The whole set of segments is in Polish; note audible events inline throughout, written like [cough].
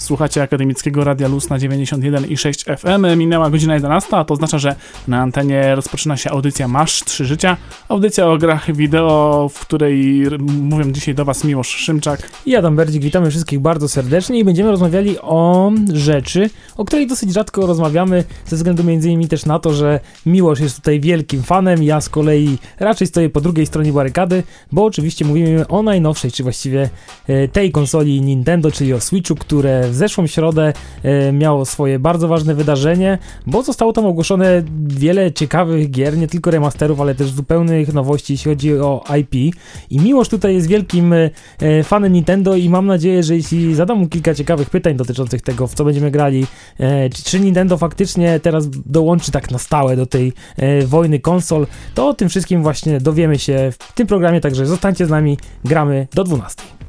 Słuchacie Akademickiego Radia Luz na 91,6 FM. Minęła godzina 11, a to oznacza, że na antenie rozpoczyna się audycja Masz Trzy Życia. Audycja o grach wideo, w której mówię dzisiaj do Was Miłosz Szymczak. I Adam Berdzik, witamy wszystkich bardzo serdecznie i będziemy rozmawiali o rzeczy, o której dosyć rzadko rozmawiamy, ze względu między innymi też na to, że Miłosz jest tutaj wielkim fanem, ja z kolei raczej stoję po drugiej stronie barykady, bo oczywiście mówimy o najnowszej, czy właściwie e, tej konsoli Nintendo, czyli o Switchu, które w zeszłą środę e, miało swoje bardzo ważne wydarzenie, bo zostało tam ogłoszone wiele ciekawych gier, nie tylko remasterów, ale też zupełnych nowości, jeśli chodzi o IP. I Miłosz tutaj jest wielkim e, fanem Nintendo i mam nadzieję, że jeśli zadam mu kilka ciekawych pytań dotyczących tego, w co będziemy grali, e, czy Nintendo faktycznie teraz dołączy tak na stałe do tej wojny konsol, to o tym wszystkim właśnie dowiemy się w tym programie, także zostańcie z nami, gramy do 12.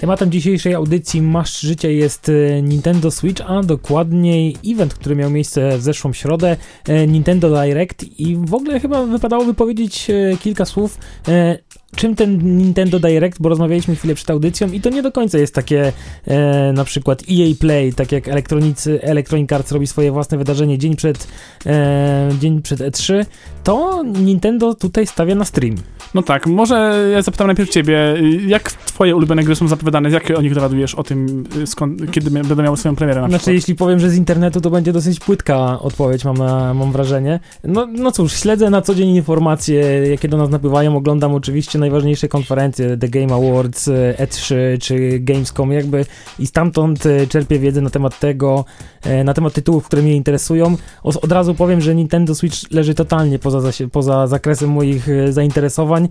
Tematem dzisiejszej audycji Masz Życie jest e, Nintendo Switch, a dokładniej event, który miał miejsce w zeszłą środę, e, Nintendo Direct. I w ogóle chyba wypadałoby powiedzieć e, kilka słów czym ten Nintendo Direct, bo rozmawialiśmy chwilę przed audycją i to nie do końca jest takie e, na przykład EA Play, tak jak elektronicy, Electronic Arts robi swoje własne wydarzenie dzień przed, e, dzień przed E3, to Nintendo tutaj stawia na stream. No tak, może ja zapytam najpierw ciebie, jak twoje ulubione gry są zapowiadane, jak o nich dowiadujesz, o tym, skąd, kiedy będą miały swoją premierę na Znaczy, przykład? jeśli powiem, że z internetu, to będzie dosyć płytka odpowiedź, mam, mam wrażenie. No, no cóż, śledzę na co dzień informacje, jakie do nas napływają, oglądam oczywiście najważniejsze konferencje, The Game Awards, E3 czy Gamescom, jakby i stamtąd e, czerpię wiedzę na temat tego, e, na temat tytułów, które mnie interesują. Od razu powiem, że Nintendo Switch leży totalnie poza, poza zakresem moich e, zainteresowań,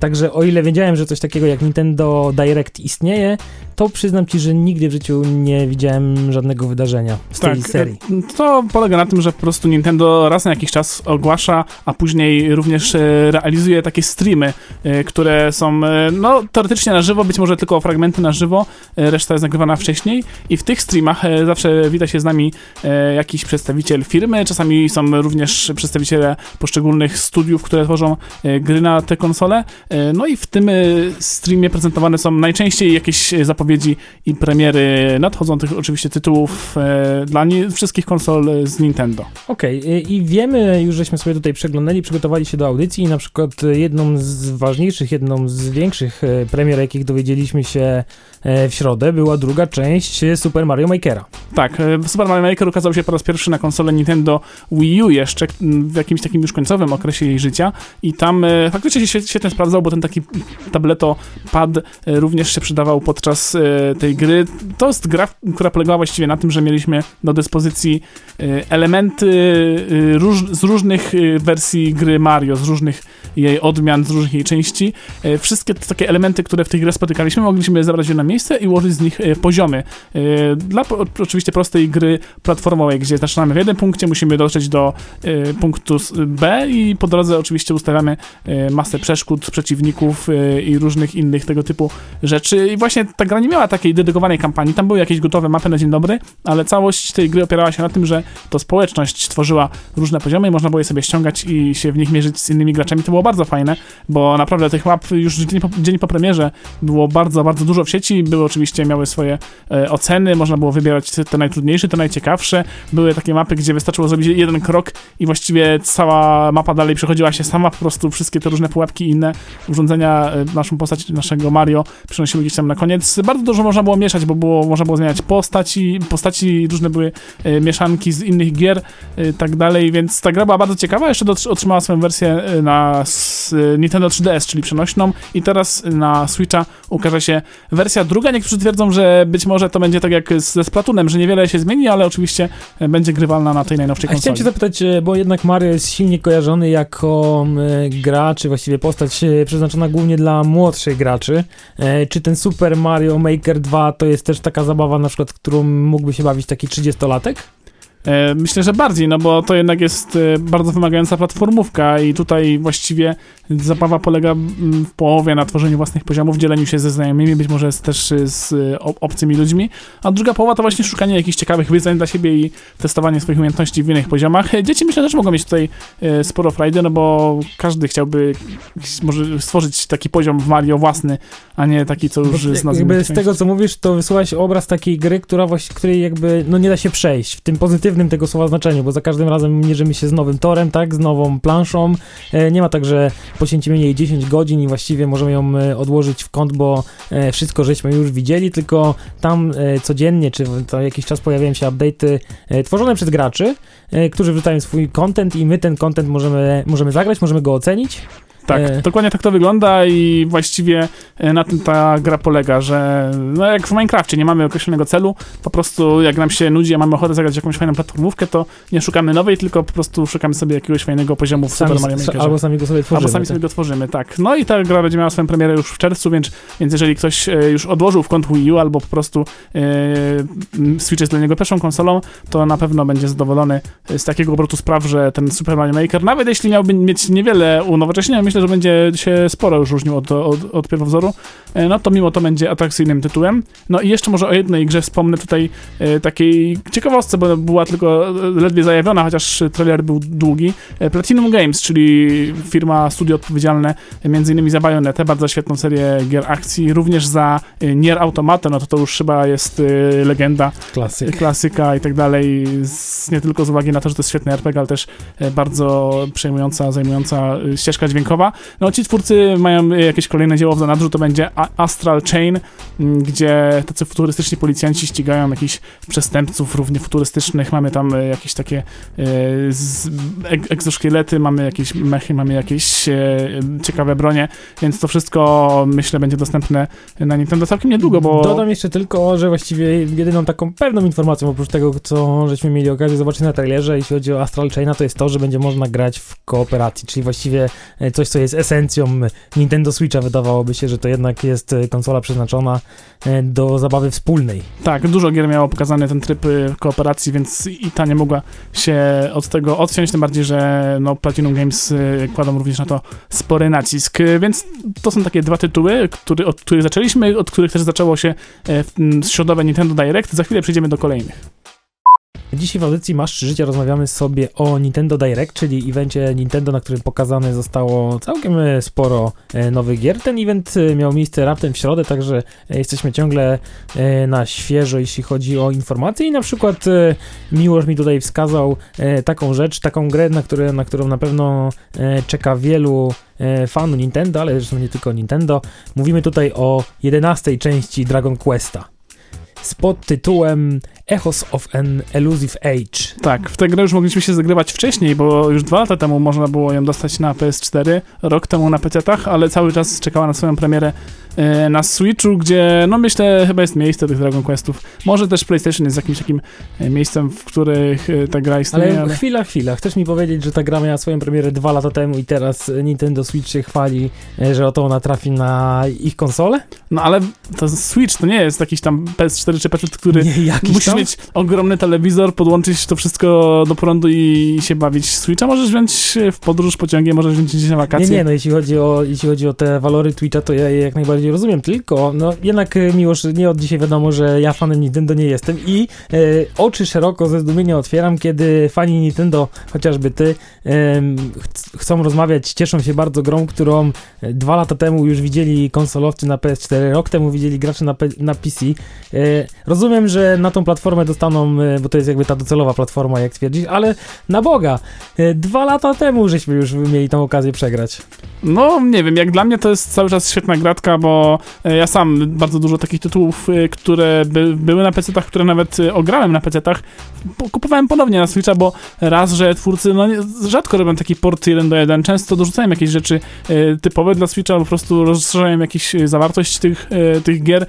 także o ile wiedziałem, że coś takiego jak Nintendo Direct istnieje, to przyznam ci, że nigdy w życiu nie widziałem żadnego wydarzenia z tej tak, serii. To polega na tym, że po prostu Nintendo raz na jakiś czas ogłasza, a później również realizuje takie streamy, które są, e, no, teoretycznie na żywo, być może tylko fragmenty na żywo, e, reszta jest nagrywana wcześniej i w tych streamach zawsze wita się z nami jakiś przedstawiciel firmy, czasami są również przedstawiciele poszczególnych studiów, które tworzą gry na te konsole, no i w tym streamie prezentowane są najczęściej jakieś zapowiedzi i premiery nadchodzących oczywiście tytułów dla wszystkich konsol z Nintendo. Okej, okay. i wiemy, już żeśmy sobie tutaj przeglądali, przygotowali się do audycji i na przykład jedną z ważniejszych ważniejszych, jedną z większych e, premier, jakich dowiedzieliśmy się e, w środę, była druga część Super Mario Makera. Tak, e, Super Mario Maker ukazał się po raz pierwszy na konsolę Nintendo Wii U jeszcze, w jakimś takim już końcowym okresie jej życia i tam faktycznie się świetnie sprawdzał, bo ten taki tableto pad również się przydawał podczas tej gry. To jest gra, która polegała właściwie na tym, że mieliśmy do dyspozycji elementy z różnych wersji gry Mario, z różnych jej odmian, z różnych jej części. E, wszystkie te takie elementy, które w tej grze spotykaliśmy, mogliśmy zebrać je na miejsce i ułożyć z nich e, poziomy. E, dla oczywiście prostej gry platformowej, gdzie zaczynamy w jednym punkcie, musimy dotrzeć do punktu B i po drodze oczywiście ustawiamy masę przeszkód, przeciwników i różnych innych tego typu rzeczy. I właśnie ta gra nie miała takiej dedykowanej kampanii. Tam były jakieś gotowe mapy na dzień dobry, ale całość tej gry opierała się na tym, że to społeczność tworzyła różne poziomy i można było je sobie ściągać i się w nich mierzyć z innymi graczami. To było bardzo fajne, bo naprawdę tych map już dzień po, dzień po premierze było bardzo, bardzo dużo w sieci. Były oczywiście, miały swoje e, oceny, można było wybierać te najtrudniejsze, te najciekawsze. Były takie mapy, gdzie wystarczyło zrobić jeden krok i właściwie cała mapa dalej przechodziła się sama, po prostu wszystkie te różne pułapki i inne urządzenia e, naszą postać, naszego Mario przynosiły gdzieś tam na koniec. Bardzo dużo można było mieszać, bo było, można było zmieniać postaci, postaci różne były e, mieszanki z innych gier e, tak dalej, więc ta gra była bardzo ciekawa. Jeszcze otrzymała swoją wersję e, na Nintendo 3DS, czyli przenośną i teraz na Switcha ukaże się wersja druga. Niektórzy twierdzą, że być może to będzie tak jak ze Splatoonem, że niewiele się zmieni, ale oczywiście będzie grywalna na tej najnowszej konsoli. A chciałem cię zapytać, e, bo jednak Mario jest silnie kojarzony jako gra, czy właściwie postać e, przeznaczona głównie dla młodszych graczy. E, czy ten Super Mario Maker 2 to jest też taka zabawa, na przykład, którą mógłby się bawić taki 30-latek? E, myślę, że bardziej, no bo to jednak jest e, bardzo wymagająca platformówka i tutaj właściwie zabawa polega mm, w połowie na tworzeniu własnych poziomów, dzieleniu się ze znajomymi, być może też z e, obcymi ludźmi, a druga połowa to właśnie szukanie jakichś ciekawych wyzwań dla siebie i testowanie swoich umiejętności w innych poziomach. Dzieci myślę też mogą mieć tutaj sporo frajdy, no bo każdy chciałby może stworzyć taki poziom w Mario własny, a nie taki, co już z Jakby z tego, co mówisz, to wysyłać obraz takiej gry, która właśnie, której jakby no nie da się przejść w tym pozytywnym pozytywnym tego słowa znaczeniu, bo za każdym razem mierzymy się z nowym torem, tak, z nową planszą. E, nie ma tak, że poświęcimy jej 10 godzin i właściwie możemy ją e, odłożyć w kąt, bo e, wszystko żeśmy już widzieli, tylko tam codziennie, czy co jakiś czas pojawiają się update'y tworzone przez graczy, którzy wrzucają swój content i my ten content możemy, możemy zagrać, możemy go ocenić. Tak, e... dokładnie tak to wygląda i właściwie e, na tym ta gra polega, że no jak w Minecrafcie nie mamy określonego celu, po prostu jak nam się nudzi, a mamy ochotę zagrać jakąś fajną platformówkę, to nie szukamy nowej, tylko po prostu szukamy sobie jakiegoś fajnego poziomu w sami, Super Mario Makerze. Albo sami go sobie tworzymy. Albo sami tak. sobie go tworzymy, tak. No i ta gra będzie miała swoją premierę już w czerwcu, więc, więc jeżeli ktoś e, już odłożył w kąt Wii U, albo po prostu e, Switch jest dla niego pierwszą konsolą, to na pewno będzie zadowolony z takiego obrotu spraw, że ten Super Mario Maker, nawet jeśli miałby mieć niewiele unowocześnienia, myślę, że będzie się sporo już różnił od, od, od pierwowzoru, e, no to mimo to będzie atrakcyjnym tytułem. No i jeszcze może o jednej grze wspomnę tutaj e, takiej ciekawostce, bo była tylko ledwie zajawiona, chociaż trailer był długi. E, Platinum Games, czyli firma, studio odpowiedzialne innymi za Bayonetę, bardzo świetną serię gier akcji, również za Nier Automata, no to to już chyba jest legenda, Klasyk. klasyka i tak dalej, nie tylko z uwagi na to, że to jest świetny RPG, ale też bardzo przejmująca, zajmująca ścieżka dźwiękowa. No ci twórcy mają jakieś kolejne dzieło w zanadrzu, to będzie Astral Chain, mm, gdzie tacy futurystyczni policjanci ścigają jakichś przestępców równie futurystycznych. Mamy tam e, jakieś takie e, egzoszkielety, mamy jakieś mechy, mamy jakieś e, ciekawe bronie, więc to wszystko myślę będzie dostępne na Nintendo całkiem niedługo, bo... Dodam jeszcze tylko, że właściwie jedyną taką pewną informacją, oprócz tego, co żeśmy mieli okazję zobaczyć na trailerze, jeśli chodzi o Astral Chaina, to jest to, że będzie można grać w kooperacji, czyli właściwie coś, co jest esencją Nintendo Switcha wydawałoby się, że to jednak jest e, konsola przeznaczona e, do zabawy wspólnej. Tak, dużo gier miało pokazany ten tryb e, kooperacji, więc i ta nie mogła się od tego odciąć, tym bardziej, że no, Platinum Games kładą również na to spory nacisk, więc to są takie dwa tytuły, który, od których zaczęliśmy, od których też zaczęło się środowe Nintendo Direct. Za chwilę przejdziemy do kolejnych. Dzisiaj w audycji Masz 3 Życia rozmawiamy sobie o Nintendo Direct, czyli evencie Nintendo, na którym pokazane zostało całkiem e, sporo e, nowych gier. Ten event e, miał miejsce raptem w środę, także jesteśmy ciągle na świeżo, jeśli chodzi o informacje i na przykład Miłosz mi tutaj wskazał taką rzecz, taką grę, na, które, na którą na pewno czeka wielu fanów Nintendo, ale zresztą nie tylko Nintendo. Mówimy tutaj o 11 części Dragon Questa z pod tytułem Echoes of an Elusive Age. Tak, w tę grę już mogliśmy się zagrywać wcześniej, bo już dwa lata temu można było ją dostać na PS4, rok temu na PC-tach, ale cały czas czekała na swoją premierę E, na Switchu, gdzie no myślę chyba jest miejsce tych Dragon Questów. Może też PlayStation jest jakimś takim e, miejscem, w których e, ta gra istnieje. Ale, ale... chwila, chwila. Chcesz mi powiedzieć, że ta gra miała swoją premierę dwa lata temu i teraz Nintendo Switch się chwali, że oto ona trafi na ich konsolę? No ale to Switch to nie jest jakiś tam PS4 czy PC, który nie, musisz tam? Mieć ogromny telewizor, podłączyć to wszystko do prądu i się bawić. Switcha możesz wziąć w podróż pociągiem, możesz wziąć gdzieś na wakacje. Nie, nie, no jeśli chodzi o, jeśli chodzi o te walory Twitcha, to ja je jak najbardziej rozumiem, tylko no jednak e, miłość, nie od dzisiaj wiadomo, że ja fanem Nintendo nie jestem i e, oczy szeroko ze zdumienia otwieram, kiedy fani Nintendo, chociażby ty, e, ch chcą rozmawiać, cieszą się bardzo grą, którą e, dwa lata temu już widzieli konsolowcy na PS4, rok temu widzieli gracze na, na PC. E, rozumiem, że na tą platformę dostaną, e, bo to jest jakby ta docelowa platforma, jak twierdzisz, ale na Boga, dwa lata temu żeśmy już mieli tą okazję przegrać. No, nie wiem, jak dla mnie to jest cały czas świetna gratka, bo e, ja sam bardzo dużo takich tytułów, e, które by, były na PC-tach, które nawet e, ograłem na PC-tach, kupowałem ponownie na Switcha, bo raz, że twórcy no, rzadko robią taki port 1 do 1, często dorzucają jakieś rzeczy typowe dla Switcha, po prostu rozszerzają jakąś zawartość tych, tych gier,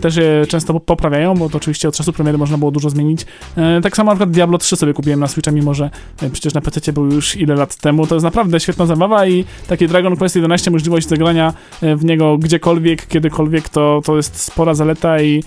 też je często poprawiają, bo to oczywiście od czasu premiery wtedy można było dużo zmienić. E, tak samo na przykład Diablo 3 sobie kupiłem na Switcha, mimo że e, przecież na PC był już ile lat temu. To jest naprawdę świetna zabawa i takie Dragon Quest 11, możliwość zagrania e, w niego gdziekolwiek, kiedykolwiek, to, to jest spora zaleta i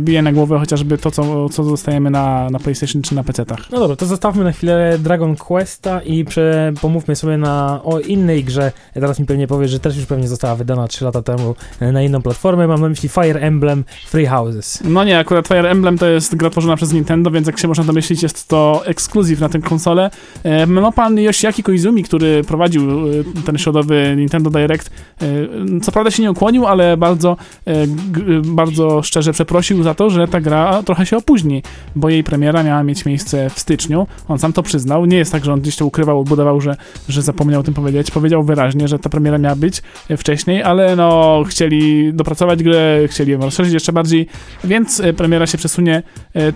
bije na głowę chociażby to, co, co dostajemy na, na PlayStation czy na PC-tach. No dobra, to zostawmy na chwilę Dragon Questa i prze, pomówmy sobie na, o innej grze. Teraz mi pewnie powiesz, że też już pewnie została wydana 3 lata temu na inną platformę. Mam na myśli Fire Emblem Free Houses. No nie, akurat Fire Emblem to jest gra tworzona przez Nintendo, więc jak się można domyślić, jest to ekskluzyw na tę konsolę. No pan Yoshiaki Koizumi, który prowadził e, ten środowy Nintendo Direct, e, co prawda się nie ukłonił, ale bardzo, e, bardzo szczerze przeprosił za to, że ta gra trochę się opóźni, bo jej premiera miała mieć miejsce w styczniu. On sam to przyznał. Nie jest tak, że on gdzieś to ukrywał, budował, że, że zapomniał o tym powiedzieć. Powiedział wyraźnie, że ta premiera miała być wcześniej, ale no chcieli dopracować grę, chcieli ją rozszerzyć jeszcze bardziej, więc premiera się przesunie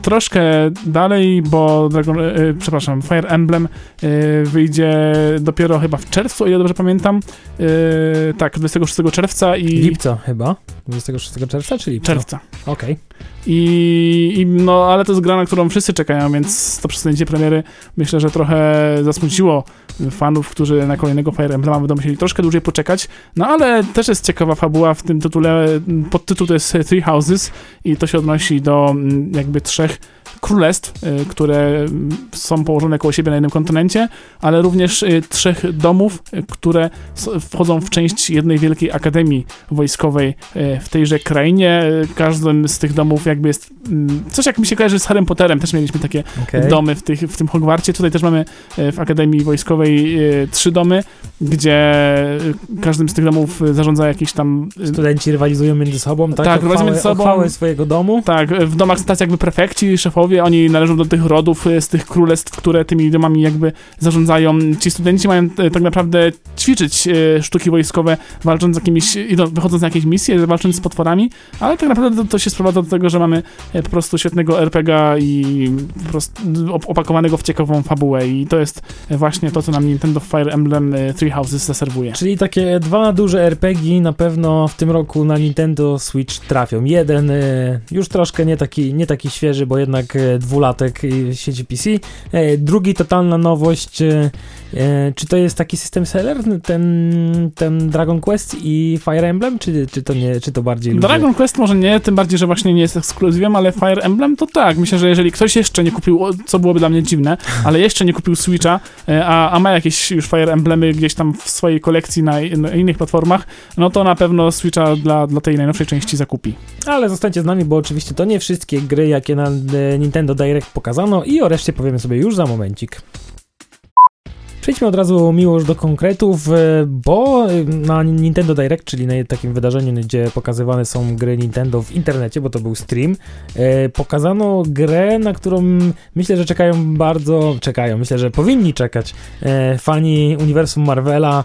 troszkę dalej, bo Dragon, e, e, przepraszam, Fire Emblem e, wyjdzie dopiero chyba w czerwcu, o ile dobrze pamiętam. E, tak, 26 czerwca i Lipca chyba? 26 czerwca czy lipca? czerwca. Okej. I, I no, ale to jest gra, na którą wszyscy czekają, więc to przesunięcie premiery myślę, że trochę zasmuciło fanów, którzy na kolejnego Fire Emblema będą musieli troszkę dłużej poczekać. No ale też jest ciekawa fabuła w tym tytule. Podtytuł to jest Three Houses i to się odnosi do mm, jakby trzech królestw, y, które mm, są położone koło siebie na jednym kontynencie, ale również y, trzech domów, y, które wchodzą w część jednej wielkiej akademii wojskowej w tejże krainie. Y, Każdym z tych domów jakby jest mm, coś jak mi się kojarzy z Harrym Potterem, też mieliśmy takie okej. domy w, tych, w tym Hogwarcie. Tutaj też mamy w Akademii Wojskowej trzy domy, gdzie każdym z tych domów zarządza jakiś tam... Studenci rywalizują między sobą, tak? Tak, rywalizują między sobą. swojego domu. Tak, w domach są tacy jakby prefekci, szefowie, oni należą do tych rodów e, z tych królestw, które tymi domami jakby zarządzają. Ci studenci mają e, tak naprawdę ćwiczyć e, sztuki wojskowe, walcząc z jakimiś, wychodząc na jakieś misje, walcząc z potworami, ale tak naprawdę to, się sprowadza do tego, że mamy po prostu świetnego RPGa i po prostu op- opakowanego w ciekawą fabułę i to jest właśnie to, co nam Nintendo Fire Emblem Three Houses zaserwuje. Czyli takie dwa duże RPG na pewno w tym roku na Nintendo Switch trafią. Jeden już troszkę nie taki, nie taki świeży, bo jednak e, dwulatek e, sieci PC. E, drugi totalna nowość. E, czy to jest taki system seller, ten, ten Dragon Quest i Fire Emblem, czy, czy to nie, czy to bardziej ludzie? Dragon Quest może nie, tym bardziej, że właśnie nie jest ekskluzywem, ale Fire Emblem to tak. Myślę, że jeżeli ktoś jeszcze nie kupił, co byłoby dla mnie dziwne, [laughs] ale jeszcze nie kupił Switcha, a, a ma jakieś już Fire Emblemy gdzieś tam w swojej kolekcji na, na innych platformach, no to na pewno Switcha dla, dla tej najnowszej części zakupi. Ale zostańcie z nami, bo oczywiście to nie wszystkie gry, jakie na Nintendo Direct pokazano i o reszcie powiemy sobie już za momencik. Przejdźmy od razu miłość do konkretów, e, bo e, na Nintendo Direct, czyli na takim wydarzeniu, gdzie pokazywane są gry Nintendo w internecie, bo to był stream, e, pokazano grę, na którą myślę, że czekają bardzo, czekają, myślę, że powinni czekać fani uniwersum Marvela,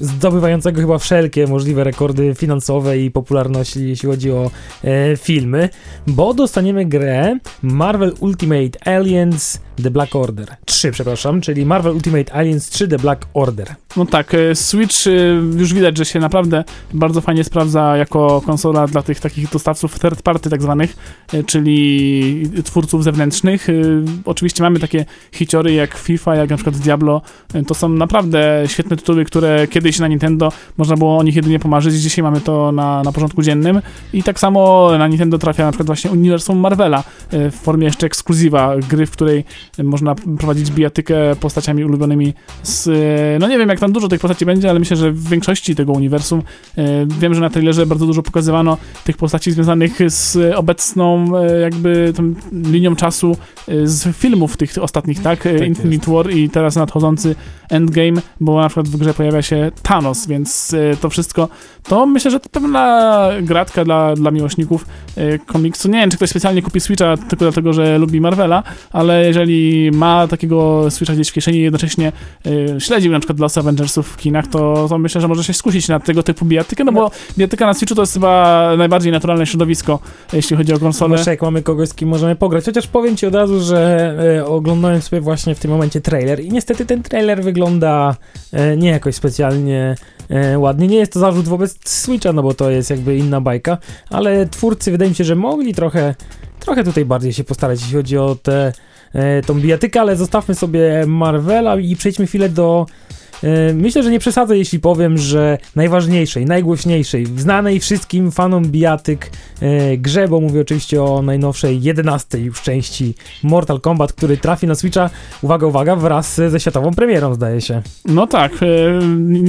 zdobywającego chyba wszelkie możliwe rekordy finansowe i popularności, jeśli chodzi o filmy, bo dostaniemy grę Marvel Ultimate Aliens The Black Order 3, przepraszam, czyli Marvel Ultimate Aliens 3 The Black Order. No tak, e, Switch e, już widać, że się naprawdę bardzo fajnie sprawdza jako konsola dla tych takich dostawców third party tak zwanych, e, czyli twórców zewnętrznych. Oczywiście mamy takie hiciory jak FIFA, jak na przykład Diablo. To są naprawdę świetne tytuły, które kiedyś na Nintendo można było o nich jedynie pomarzyć. Dzisiaj mamy to na, na porządku dziennym. I tak samo na Nintendo trafia na przykład właśnie uniwersum Marvela w formie jeszcze ekskluzywa, gry, w której można prowadzić bijatykę postaciami ulubionymi z, e, no nie wiem jak tam dużo tych postaci będzie, ale myślę, że w większości tego uniwersum e, wiem, że na trailerze bardzo dużo pokazywano tych postaci związanych z obecną e, jakby tą linią czasu z filmów tych ostatnich, tak? Tak Infinite War i teraz nadchodzący Endgame, bo na przykład w grze pojawia się Thanos, więc to wszystko, to myślę, że to pewna gratka dla, dla miłośników komiksu. Nie wiem, czy ktoś specjalnie kupi Switcha tylko dlatego, że lubi Marvela, ale jeżeli ma takiego Switcha gdzieś w kieszeni i jednocześnie y, śledził na przykład losy Avengersów w kinach, to, to myślę, że może się skusić na tego typu bijatykę, no bo bijatyka na Switchu to jest chyba najbardziej naturalne środowisko, jeśli chodzi o konsolę. Zwłaszcza jak mamy kogoś, z kim możemy pograć. Chociaż powiem ci od razu, że e, oglądałem sobie właśnie w tym momencie trailer i niestety ten trailer wygląda e, nie jakoś specjalnie e, ładnie. Nie jest to zarzut wobec Switcha, no bo to jest jakby inna bajka, ale twórcy wydaje mi się, że mogli trochę trochę tutaj bardziej się postarać, jeśli chodzi o tę e, tą bijatykę, ale zostawmy sobie Marvela i przejdźmy chwilę do E, myślę, że nie przesadzę, jeśli powiem, że najważniejszej, najgłośniejszej, znanej wszystkim fanom bijatyk e, grze, bo mówię oczywiście o najnowszej, 11 już części Mortal Kombat, który trafi na Switcha, uwaga, uwaga, wraz ze światową premierą, zdaje się. No tak, e,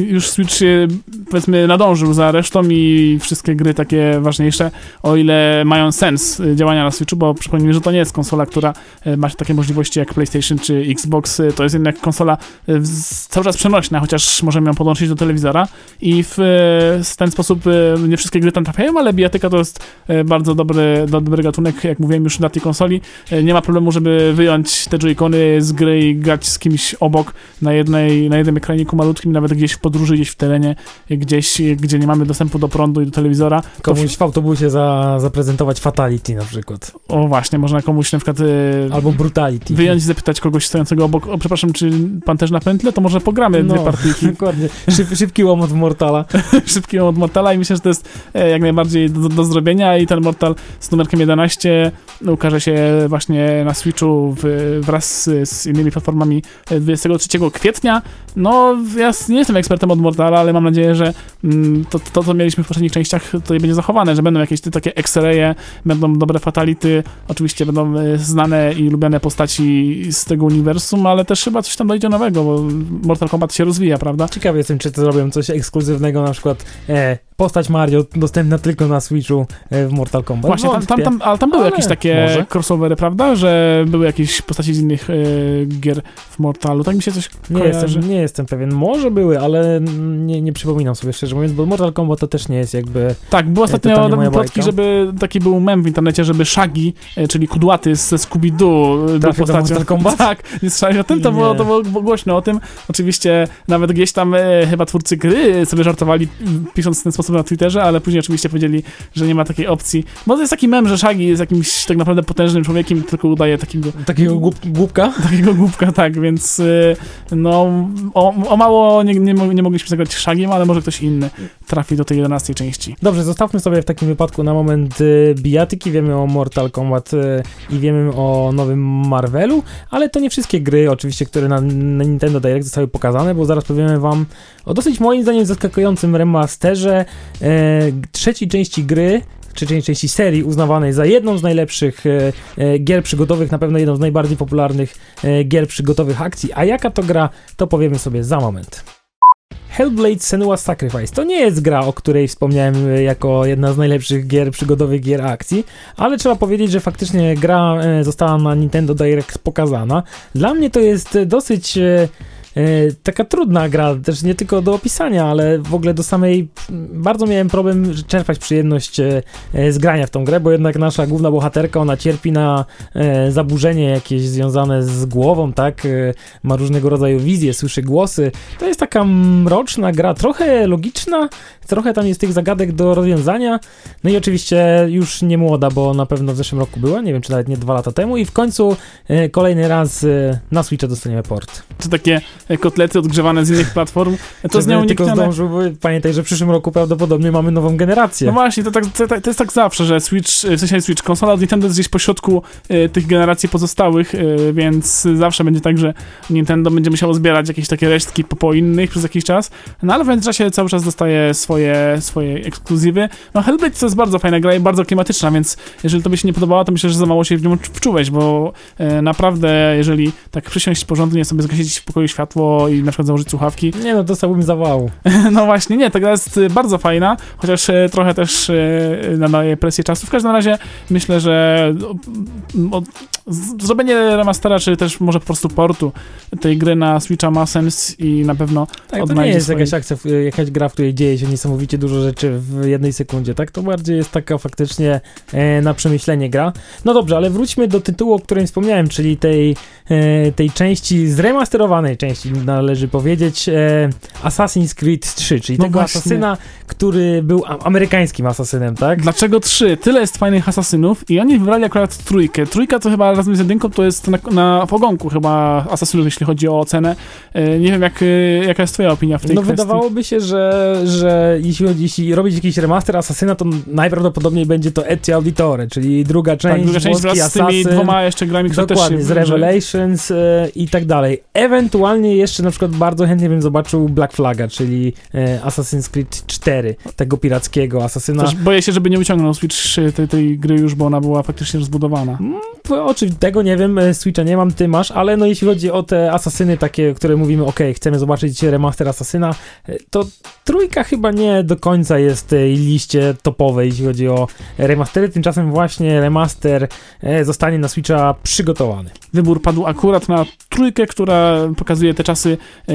już Switch się, powiedzmy, nadążył za resztą i wszystkie gry takie ważniejsze, o ile mają sens działania na Switchu, bo przypomnijmy, że to nie jest konsola, która ma takie możliwości jak PlayStation czy Xbox, to jest jednak konsola cały czas przenosi głośna, chociaż możemy ją podłączyć do telewizora i w, w ten sposób e, nie wszystkie gry tam trafiają, ale bijatyka to jest e, bardzo dobry, dobry gatunek, jak mówiłem już na tej konsoli. E, nie ma problemu, żeby wyjąć te joycony z gry i grać z kimś obok na, jednej, na jednym ekraniku malutkim, nawet gdzieś w podróży, gdzieś w terenie, gdzieś, gdzie nie mamy dostępu do prądu i do telewizora. Komuś w autobusie za, zaprezentować Fatality na przykład. O właśnie, można komuś na przykład... Albo Brutality. Wyjąć i zapytać kogoś stojącego obok, o przepraszam, czy pan też na pętle? To może pogramy no, dwie partyjki. [laughs] Dokładnie. Szyb, szybki łomot Mortala. [laughs] szybki łomot Mortala i myślę, że to jest e, jak najbardziej do, do zrobienia i ten Mortal z numerkiem 11 ukaże się właśnie na Switchu w, wraz z, z, innymi platformami 23 e, kwietnia. No, ja nie jestem ekspertem od Mortala, ale mam nadzieję, że mm, to, to, co mieliśmy w poprzednich częściach, to będzie zachowane, że będą jakieś takie X-raye, będą dobre fatality, oczywiście będą e, znane i lubiane postaci z tego uniwersum, ale też chyba coś tam dojdzie nowego, bo Mortal Kombat się rozwija, prawda? Ciekawy jestem, czy to zrobią coś ekskluzywnego, na przykład e, postać Mario dostępna tylko na Switchu e, w Mortal Kombat. Właśnie, tam, tam, tam, ale tam były ale jakieś takie może. crossovery, prawda? Że były jakieś postaci z innych e, gier w Mortalu. Tak mi się coś nie kojarzy. Jestem, nie jestem pewien. Może były, ale nie, nie przypominam sobie szczerze mówiąc, bo Mortal Kombat to też nie jest jakby... Tak, było ostatnio e, plotki, żeby taki był mem w internecie, żeby Shaggy, czyli kudłaty ze Scooby-Doo był postacią. Mortal Kombat? [laughs] Tak, nie słyszałeś o tym? To było, to było głośno o tym. Oczywiście nawet gdzieś tam e, chyba twórcy gry sobie żartowali, pisząc w ten sposób na Twitterze, ale później oczywiście powiedzieli, że nie ma takiej opcji. Bo to jest taki mem, że Shaggy jest jakimś tak naprawdę potężnym człowiekiem, tylko udaje takiego... Takiego głup, głupka? [laughs] Takiego głupka, tak, więc y, no o, o mało nie, nie, nie, mogliśmy zagrać Shagiem, ale może ktoś inny trafi do tej 11 części. Dobrze, zostawmy sobie w takim wypadku na moment y, bijatyki, wiemy o Mortal Kombat y, i wiemy o nowym Marvelu, ale to nie wszystkie gry oczywiście, które na, na Nintendo Direct zostały pokazane, bo zaraz powiemy wam o dosyć moim zdaniem zaskakującym remasterze trzeciej części gry, czy części serii uznawanej za jedną z najlepszych e, e, gier przygodowych, na pewno jedną z najbardziej popularnych e, gier przygodowych akcji. A jaka to gra, to powiemy sobie za moment. Hellblade Senua's Sacrifice to nie jest gra, o której wspomniałem e, jako jedna z najlepszych gier przygodowych gier akcji, ale trzeba powiedzieć, że faktycznie gra e, została na Nintendo Direct pokazana. Dla mnie to jest dosyć E, taka trudna gra, też nie tylko do opisania, ale w ogóle do samej. Bardzo miałem problem czerpać przyjemność e, e, z grania w tą grę, bo jednak nasza główna bohaterka, ona cierpi na zaburzenie jakieś związane z głową, tak? Ma różnego rodzaju wizje, słyszy głosy. To jest taka mroczna gra, trochę logiczna, trochę tam jest tych zagadek do rozwiązania. No i oczywiście już nie młoda, bo na pewno w zeszłym roku była, nie wiem czy nawet nie dwa lata temu, i w końcu kolejny raz na Switcha dostaniemy port. To takie kotlety odgrzewane z innych platform, to z nią tylko zdążył, pamiętaj, że w przyszłym roku prawdopodobnie mamy nową generację. No właśnie, to, tak, to, to jest tak zawsze, że Switch, w sensie Switch, konsola od Nintendo jest gdzieś po środku y, tych generacji pozostałych, y, więc zawsze będzie tak, że Nintendo będzie musiało zbierać jakieś takie resztki po, po innych przez jakiś czas, no ale w międzyczasie cały czas dostaje swoje, swoje ekskluzywy. No Hellblade to jest bardzo fajna gra i bardzo klimatyczna, więc jeżeli to by się nie podobało, to myślę, że za mało się w nią wczułeś, bo y, naprawdę, jeżeli tak przysiąść porządnie, sobie zgasić w pokoju światło, światło i na przykład założyć słuchawki. Nie no, dostałbym zawału. [laughs] no właśnie, nie, ta gra jest y, bardzo fajna, chociaż y, trochę też y, nadaje presję czasu. W każdym razie myślę, że o, zrobienie remastera, czy też może po prostu portu tej gry na Switcha ma sens i na pewno Tak, to nie jest swoich... jakaś akcja, jakaś gra, w której dzieje się niesamowicie dużo rzeczy w jednej sekundzie, tak? To bardziej jest taka faktycznie e, na przemyślenie gra. No dobrze, ale wróćmy do tytułu, o którym wspomniałem, czyli tej, e, tej części, zremasterowanej części należy powiedzieć, e, Assassin's Creed 3, czyli no tego właśnie. asasyna, który był amerykańskim asasynem, tak? Dlaczego 3? Tyle jest fajnych asasynów i oni wybrali akurat trójkę. Trójka to chyba razem z jedynką to jest na, na w ogonku chyba Assassin's, jeśli chodzi o ocenę. E, nie wiem, jak, e, jaka jest twoja opinia w tej No kwestii. wydawałoby się, że, że jeśli, jeśli robić jakiś remaster Asasyna, to najprawdopodobniej będzie to Ezio Auditore, czyli druga część, tak, druga część wraz z tymi Assassin. dwoma jeszcze grami, które Dokładnie, też z się... Revelations e, i tak dalej. Ewentualnie jeszcze na przykład bardzo chętnie bym zobaczył Black Flaga, czyli Assassin's Creed 4, tego pirackiego asasyna. Też boję się, żeby nie uciągnął Switch tej, tej gry już, bo ona była faktycznie rozbudowana. Oczywiście tego nie wiem, e, Switcha nie mam, ty masz, ale no jeśli chodzi o te asasyny takie, które mówimy, ok, chcemy zobaczyć remaster asasyna, e, to trójka chyba nie do końca jest tej liście topowej, jeśli chodzi o remastery, tymczasem właśnie remaster e, zostanie na Switcha przygotowany. Wybór padł akurat na trójkę, która pokazuje te czasy, e,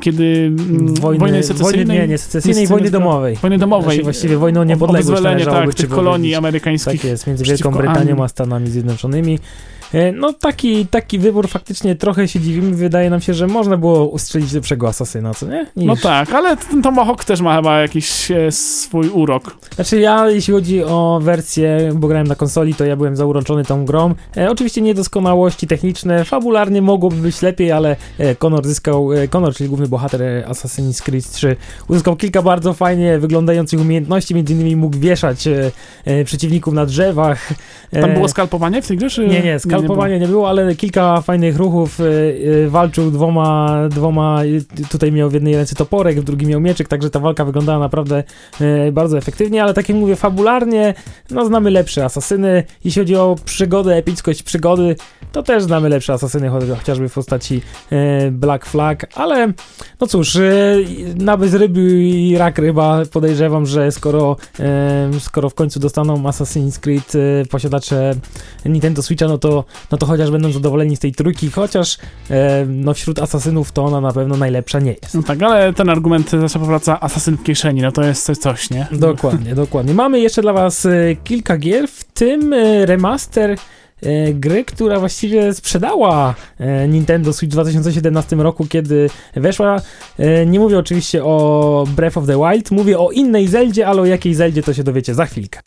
kiedy mm, Wojny, wojny wojny, secesyjnej, nie, nie secesyjnej, wojny domowej. wojny domowej, Znaczy właściwie wojny o niepodległość wyzwolenie tak, tych kolonii amerykańskich. Tak jest, między Wielką Brytanią Anglii. a Stanami Zjednoczonymi. E, No taki, taki wybór faktycznie trochę się dziwimy. Wydaje nam się, że można było ustrzelić lepszego asasyna, co nie? Niż... No tak, ale ten Tomahawk też ma chyba jakiś e, swój urok. Znaczy ja, jeśli chodzi o wersję, bo grałem na konsoli, to ja byłem zauroczony tą grą. E, oczywiście niedoskonałości techniczne, fabularnie mogłoby być lepiej, ale e, Connor zyskał, e, Connor, czyli główny bohater Assassin's Creed 3, uzyskał kilka bardzo fajnie wyglądających umiejętności, między innymi mógł wieszać e, przeciwników na drzewach. Tam było skalpowanie w tej grze, czy Nie, nie, skalpowania nie było, ale kilka fajnych ruchów. y, y, walczył dwoma, dwoma, tutaj miał w jednej ręce toporek, w drugim miał mieczyk, także ta walka wyglądała naprawdę y, bardzo efektywnie, ale tak jak mówię, fabularnie, no znamy lepsze asasyny. Jeśli chodzi o przygodę, epickość przygody, to też znamy lepsze asasyny, cho- chociażby w postaci Black Flag, ale no cóż, y, na bezrybiu i rak ryba podejrzewam, że skoro, skoro w końcu dostaną Assassin's Creed posiadacze Nintendo Switcha, no to, no to chociaż będą zadowoleni z tej trójki, chociaż e, no wśród asasynów to ona na pewno najlepsza nie jest. No tak, ale ten argument zawsze powraca asasyn w kieszeni, no to jest coś- nie? Dokładnie, [laughs] dokładnie. Mamy jeszcze dla was e, kilka gier, w tym e, remaster e, gry, która właściwie sprzedała Nintendo Switch w 2017 roku, kiedy weszła. Nie mówię oczywiście o Breath of the Wild, mówię o innej Zeldzie, ale o jakiej Zeldzie to się dowiecie za chwilkę.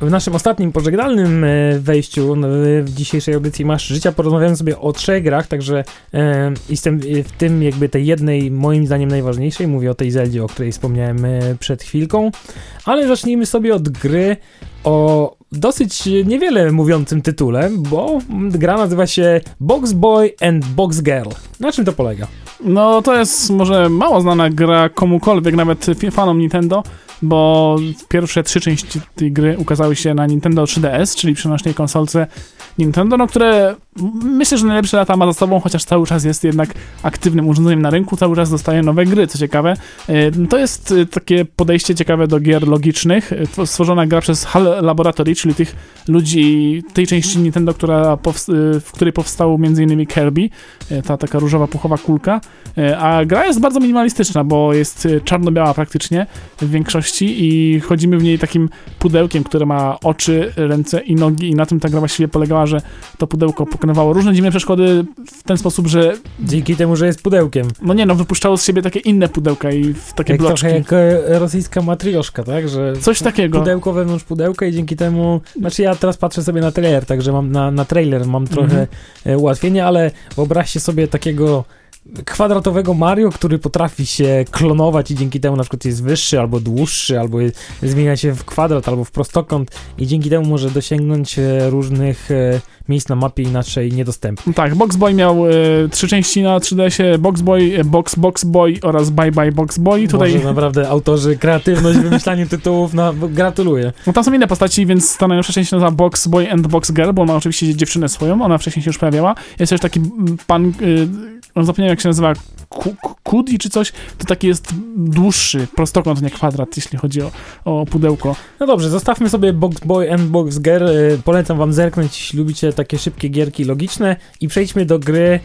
W naszym ostatnim pożegnalnym e, wejściu no, w dzisiejszej audycji Masz Życia porozmawiamy sobie o trzech grach, także e, jestem e, w tym jakby tej jednej, moim zdaniem najważniejszej, mówię o tej Zeldzie, o której wspomniałem e, przed chwilką, ale zacznijmy sobie od gry o dosyć niewiele mówiącym tytule, bo gra nazywa się Box Boy and Box Girl. Na czym to polega? No to jest może mało znana gra komukolwiek, nawet fanom Nintendo, bo pierwsze trzy części tej gry ukazały się na Nintendo 3DS, czyli przenośnej konsolce Nintendo, no które myślę, że najlepsze lata ma za sobą, chociaż cały czas jest jednak aktywnym urządzeniem na rynku, cały czas dostaje nowe gry, co ciekawe. E, To jest e, takie podejście ciekawe do gier logicznych, E, stworzona gra przez HAL Laboratory, czyli tych ludzi tej części Nintendo, która e, w której powstał m.in. Kirby, e, ta taka różowa, puchowa kulka, E, A gra jest bardzo minimalistyczna, bo jest czarno-biała praktycznie w większości i chodzimy w niej takim pudełkiem, które ma oczy, ręce i nogi i na tym ta gra właściwie polegała, że to pudełko pokonywało różne dziwne przeszkody w ten sposób, że Dzięki temu, że jest pudełkiem. no nie no, wypuszczało z siebie takie inne pudełka i w takie Jak bloczki. trochę jak e, rosyjska matrioszka, tak? Że Coś takiego. pudełko wewnątrz pudełka i dzięki temu, znaczy ja teraz patrzę sobie na trailer, także mam na, na trailer mam trochę e, ułatwienie, ale wyobraźcie sobie takiego kwadratowego Mario, który potrafi się klonować i dzięki temu na przykład jest wyższy albo dłuższy, albo jest, zmienia się w kwadrat albo w prostokąt i dzięki temu może dosięgnąć e, różnych e, miejsc na mapie inaczej niedostępnych. No Tak, Box Boy miał e, trzy części na 3DS-ie, Box Boy, e, Box Box Boy oraz Bye Bye Box Boy. Tutaj Może naprawdę autorzy kreatywność w wymyślaniu tytułów, na, gratuluję. No tam są inne postaci, więc ta najnowsza część nazywa Box Boy and Box Girl, bo ma oczywiście dziewczynę swoją, ona wcześniej się już pojawiała. Jest też taki pan, y, on zapomniałem jak się nazywa, Kudi czy coś, to taki jest dłuższy, prostokąt, nie kwadrat, jeśli chodzi o, o pudełko. No dobrze, zostawmy sobie Box Boy and Box Girl. Y, Polecam wam zerknąć, jeśli lubicie takie szybkie gierki logiczne i przejdźmy do gry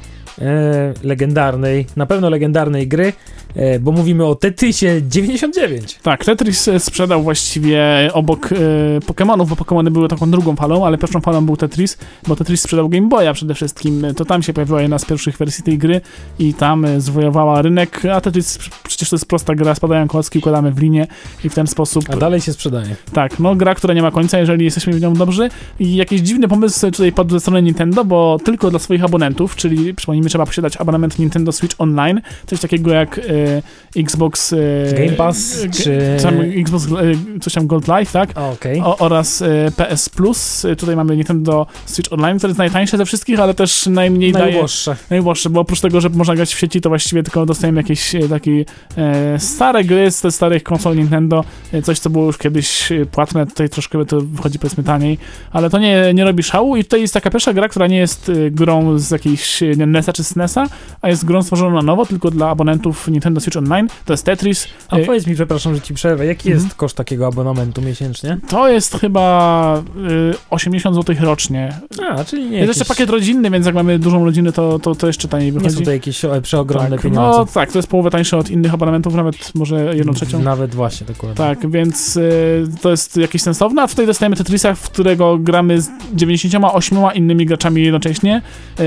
legendarnej, na pewno legendarnej gry, e, bo mówimy o Tetrisie 99. Tak, Tetris e, sprzedał właściwie obok e, Pokémonów, bo Pokémony były taką drugą falą, ale pierwszą falą był Tetris, bo Tetris sprzedał Game Boya przede wszystkim. To tam się pojawiła jedna z pierwszych wersji tej gry i tam e, zwojowała rynek, a Tetris przecież to jest prosta gra, spadają kostki, układamy w linię i w ten sposób... A dalej się sprzedaje. Tak, no gra, która nie ma końca, jeżeli jesteśmy w nią dobrzy i jakiś dziwny pomysł tutaj padł ze strony Nintendo, bo tylko dla swoich abonentów, czyli przypomnijmy, trzeba posiadać abonament Nintendo Switch Online, coś takiego jak e, Xbox... E, Game Pass, czy... Sam Xbox, e, coś tam Gold Life, tak? Okej. O, oraz e, PS Plus. E, Tutaj mamy Nintendo Switch Online, który jest najtańsze ze wszystkich, ale też najmniej daje... Najuboższe. Najuboższe, bo oprócz tego, że można grać w sieci, to właściwie tylko dostajemy jakieś e, takie stare gry z te starych konsol Nintendo, coś co było już kiedyś płatne, tutaj troszkę to wychodzi powiedzmy taniej, ale to nie, nie robi szału i tutaj jest taka pierwsza gra, która nie jest grą z jakiejś NES-a czy SNES-a, a jest grą stworzoną na nowo, tylko dla abonentów Nintendo Switch Online, to jest Tetris. A E, powiedz mi, przepraszam, że ci przerwę, jaki Mhm. jest koszt takiego abonamentu miesięcznie? To jest chyba y, 80 zł rocznie. A, czyli nie Jest jakieś, jeszcze pakiet rodzinny, więc jak mamy dużą rodzinę, to, to, to jeszcze taniej nie wychodzi. są to jakieś e, przeogromne tak, pieniądze. no tak, to jest połowę tańsze od innych abonamentów, nawet może jedną trzecią. Nawet właśnie, dokładnie. Tak, więc y, to jest jakieś sensowne, a tutaj dostajemy Tetrisa, w którego gramy z 98 innymi graczami jednocześnie. Y,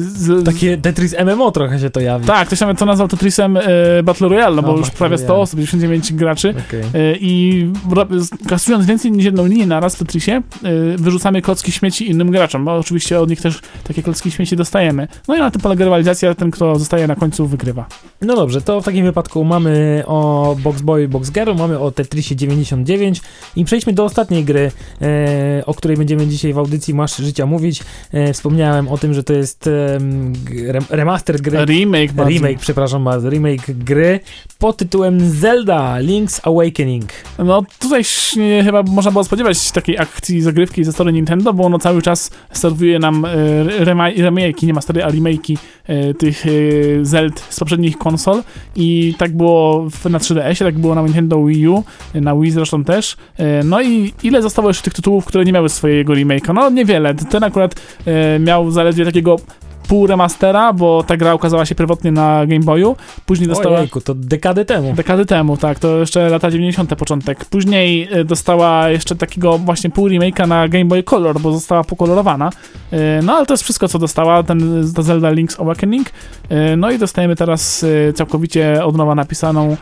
z, Takie Tetris MMO trochę się to jawi. tak, ktoś nawet to nazwał Tetrisem y, Battle Royale, no bo A, już Battle prawie 100 Royale. osób, 99 graczy. Okej. Y, I ro- z- kasując więcej niż jedną linię naraz w Tetrisie, y, wyrzucamy klocki śmieci innym graczom, bo oczywiście od nich też takie klocki śmieci dostajemy. No i na tym polega rywalizacja, ten kto zostaje na końcu wygrywa. No dobrze, to w takim wypadku mamy o Box Boy Box Girl, mamy o Tetrisie 99 i przejdźmy do ostatniej gry, e, o której będziemy dzisiaj w audycji Masz Życia mówić. E, wspomniałem o tym, że to jest remaster gry. Remake bardziej. Remake, przepraszam bardzo, remake gry pod tytułem Zelda Link's Awakening. No tutaj się chyba można było spodziewać takiej akcji zagrywki ze strony Nintendo, bo ono cały czas serwuje nam e, rema- remake'i, nie mastery, a remake'i e, tych e, Zeld z poprzednich konsol i tak było na 3DS-ie, tak było na Nintendo Wii U, na Wii zresztą też. No i ile zostało jeszcze tych tytułów, które nie miały swojego remake'a? No niewiele. Ten akurat miał zaledwie takiego pół remastera, bo ta gra ukazała się pierwotnie na Game Boyu, później dostała... Ojejku, to dekadę temu. Dekady temu, tak, to jeszcze lata 90. początek. Później e, dostała jeszcze takiego właśnie pół remake'a na Game Boy Color, bo została pokolorowana. E, No ale to jest wszystko, co dostała, ten ta Zelda Link's Awakening. E, No i dostajemy teraz całkowicie od nowa napisaną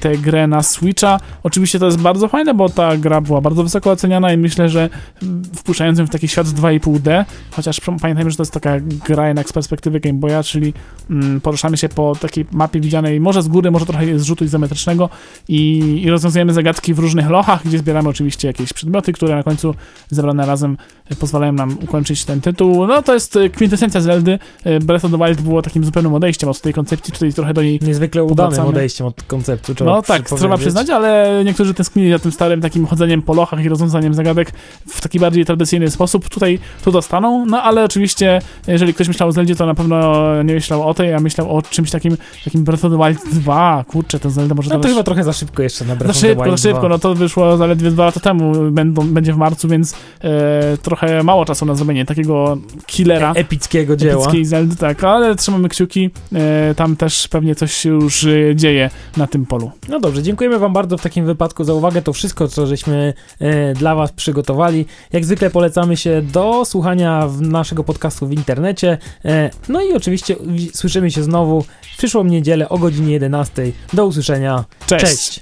tę grę na Switcha. Oczywiście to jest bardzo fajne, bo ta gra była bardzo wysoko oceniana i myślę, że mm, wpuszczając ją w taki świat 2,5D, chociaż pamiętajmy, że to jest taka gra jednak z perspektywy Game Boya, czyli mm, poruszamy się po takiej mapie widzianej może z góry, może trochę z rzutu izometrycznego i, i rozwiązujemy zagadki w różnych lochach, gdzie zbieramy oczywiście jakieś przedmioty, które na końcu zebrane razem e, pozwalają nam ukończyć ten tytuł. No to jest e, kwintesencja Zeldy. E, Breath of the Wild było takim zupełnym odejściem od tej koncepcji, tutaj trochę do niej Niezwykle udanym Powracamy. odejściem od konceptu. Trzeba no tak, trzeba przyznać, ale niektórzy tęsknili za tym starym takim chodzeniem po lochach i rozwiązaniem zagadek w taki bardziej tradycyjny sposób. Tutaj to dostaną, no ale oczywiście, jeżeli ktoś myślał o Zeldzie, to na pewno nie myślał o tej, a myślał o czymś takim, takim Breath of the Wild 2. Kurczę, to Zelda może No to chyba trochę za szybko jeszcze na za Breath of the szybko, za szybko, 2. no to wyszło zaledwie dwa lata temu, będą, będzie w marcu, więc e, trochę mało czasu na zrobienie takiego killera. E- epickiego dzieła. Epickiej Zeldy, tak, ale trzymamy kciuki, e, tam też pewnie coś się już e, dzieje na tym polu. No dobrze, dziękujemy Wam bardzo w takim wypadku za uwagę. To wszystko, co żeśmy e, dla Was przygotowali. Jak zwykle polecamy się do słuchania w naszego podcastu w internecie. E, no i oczywiście wi- słyszymy się znowu w przyszłą niedzielę o godzinie 11. Do usłyszenia. Cześć. Cześć.